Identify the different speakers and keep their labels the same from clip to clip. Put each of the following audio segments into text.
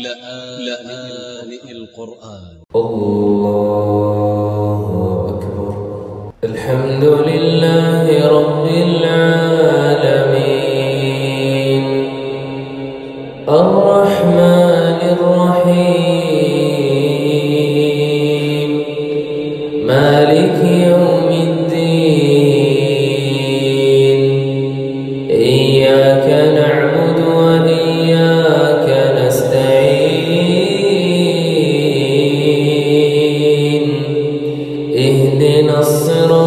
Speaker 1: لآن القرآن.
Speaker 2: الله أكبر. الحمد لله رب العالمين. الرحمن الرحيم. صراط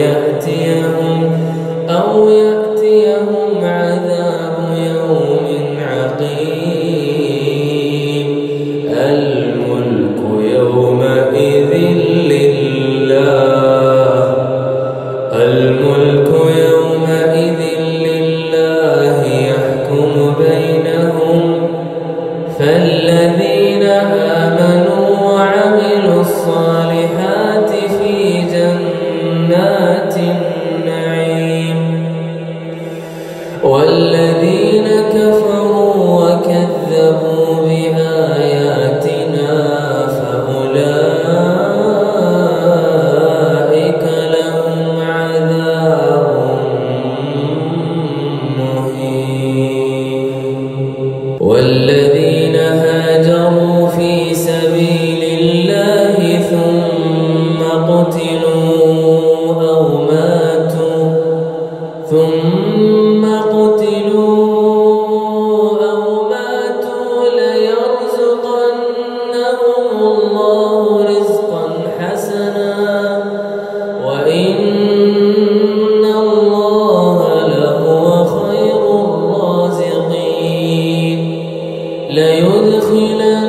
Speaker 2: يأتيهم أو يأتيهم عذاب يوم عقيم. الملك يومئذ لله. الملك والذين ليدخلنهم